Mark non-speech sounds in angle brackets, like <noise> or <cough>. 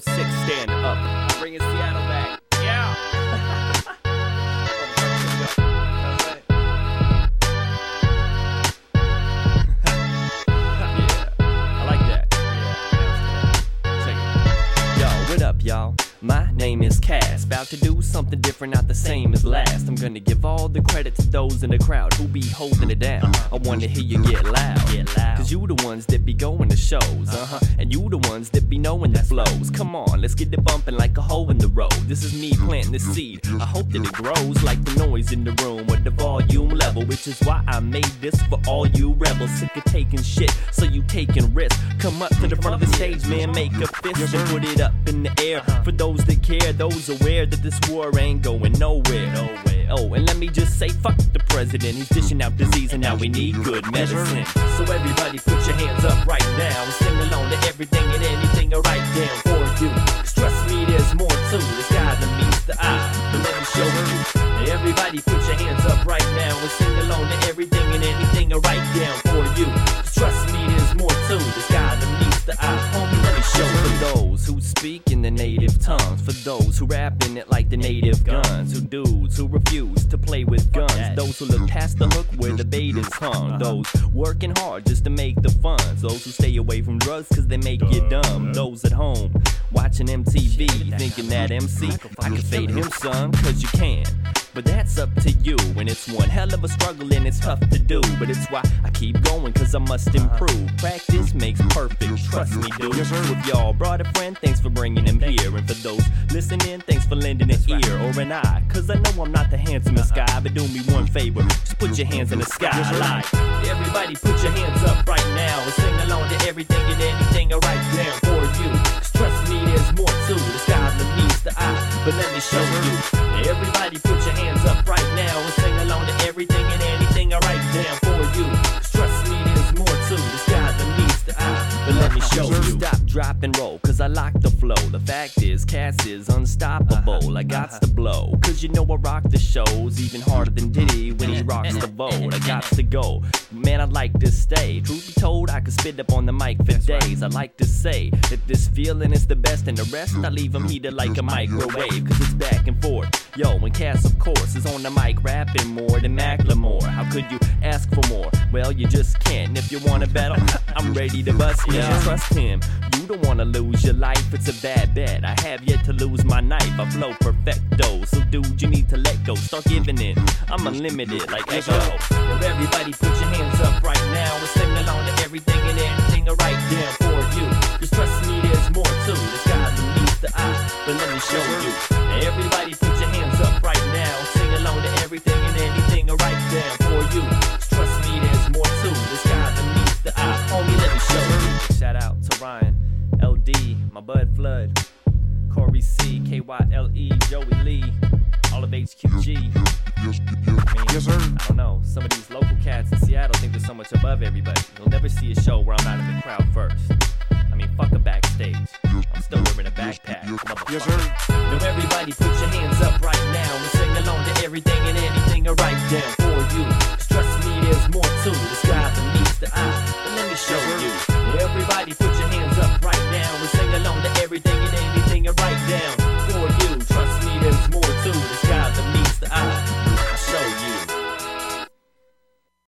06 stand up. Bringing Seattle back. Yeah. <laughs> Yeah, I like that. Take. Yo, what up, y'all? My name is Cass, about to do something different, not the same as last. I'm gonna give all the credit to those in the crowd who be holding it down. I wanna hear you get loud, get loud. Cause you the ones that be going to shows, uh huh. And you the ones that be knowing the flows. Come on, let's get it bumping like a hole in the road. This is me planting the seed. I hope that it grows like the noise in the room with the volume level, which is why I made this for all you rebels. Sick of taking shit, so you taking risks. Come up to the front of the stage, man, make a fist and put it up in the air. For those that care, those aware that this war ain't going nowhere. Nowhere. Oh, and let me just say, fuck the president. He's dishing out disease, and now we need good medicine. So everybody, put your hands up right now and sing along to everything and anything I write down for you. 'Cause trust me, there's more to the sky than meets the eye. But let me show you. Everybody, put your hands up right now and sing along to everything and anything I write down those who rap in it like the Native Tongues, who dudes who refuse to play with guns, those who look past the hook where the bait is hung, those working hard just to make the funds, those who stay away from drugs cause they make you dumb, those at home watching MTV thinking that MC, I can fade him son, cause you can. But that's up to you, and it's one hell of a struggle and it's tough to do. But it's why I keep going, cause I must improve. Practice makes perfect, trust me, dude. With y'all brought a friend, thanks for bringing him here. And for those listening, thanks for lending an ear or an eye. Cause I know I'm not the handsomest guy, but do me one favor, just put your hands in the sky. Like, everybody put But let me show you. Everybody put your hands up right now and sing along to everything and anything I write down for you. 'Cause trust me, there's more to the sky than meets the eye. But let me show you. Stop, drop, and roll, cause I like the flow. The fact is, Cass is unstoppable. I got to blow, cause you know I rock the shows even harder than Diddy when he rocks the boat. I got to go. Man, I'd like to stay. Truth be told, I could spit up on the mic for days. I like to say that this feeling is the best, and the rest I leave them heated like a microwave, cause it's back and forth. Yo, and Cass, of course, is on the mic rapping more than Macklemore. How could you ask for more? Well, you just can't. If you wanna battle, <laughs> I'm ready to bust in. Trust him. You don't wanna lose your life, it's a bad bet. I have yet to lose my knife. I flow perfecto. So, dude, you need to let go. Start giving in. I'm unlimited like Ecko. Now, everybody, put your hands up right now and sing along to everything and anything I write down for you. Just trust me, there's more to the sky meets the eye. But let me show you. Everybody, put up right now sing along to everything and anything I write down for you. Trust me, there's more to the sky than meets the eye. Homie, let me show you. Shout out to Ryan, LD, my Bud Flood, Corey C, K Y L E, Joey Lee, all of HQG. I mean, Yes, sir. I don't know. Some of these local cats in Seattle think they're so much above everybody. You'll never see a show where I'm not in the crowd first me fucker backstage. I'm still wearing a backpack. Yes. Now everybody put your hands up right now and sing along to everything and anything I write down for you. Just trust me, there's more to the sky than meets the eye. But let me show you. Now everybody put your hands up right now and sing along to everything and anything I write down.